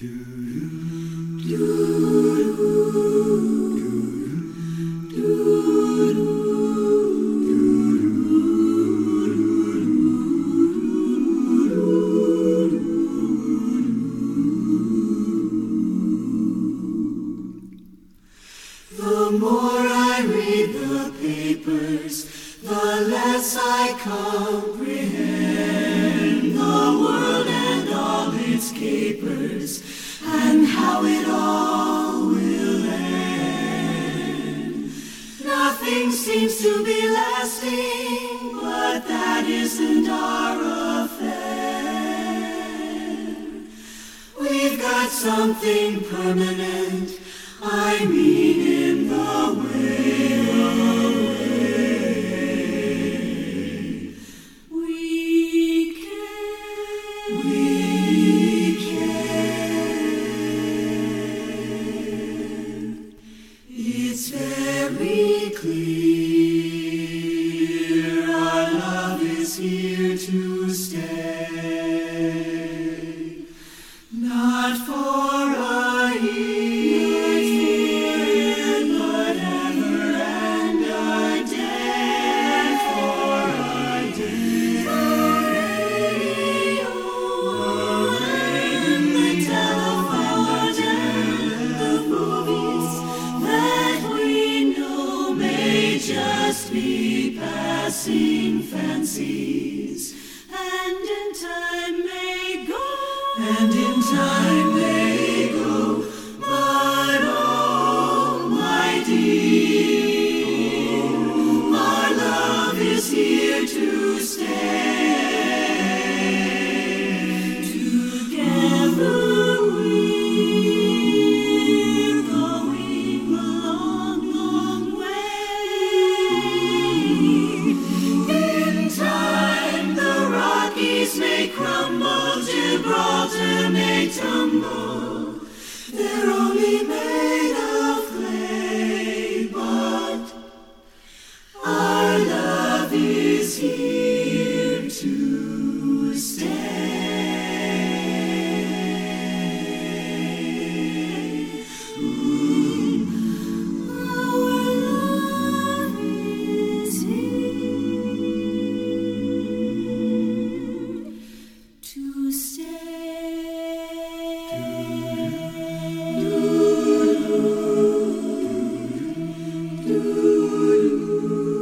The more I read the papers, the less I comprehend and how it all will end. Nothing seems to be lasting, but that isn't our affair. We've got something permanent. I mean, in the way clear our love is here to stay. Be passing fancies, and in time may go, and in time may go. But oh, my dear, our love is here to stay. Gibraltar may tumble. Hallelujah.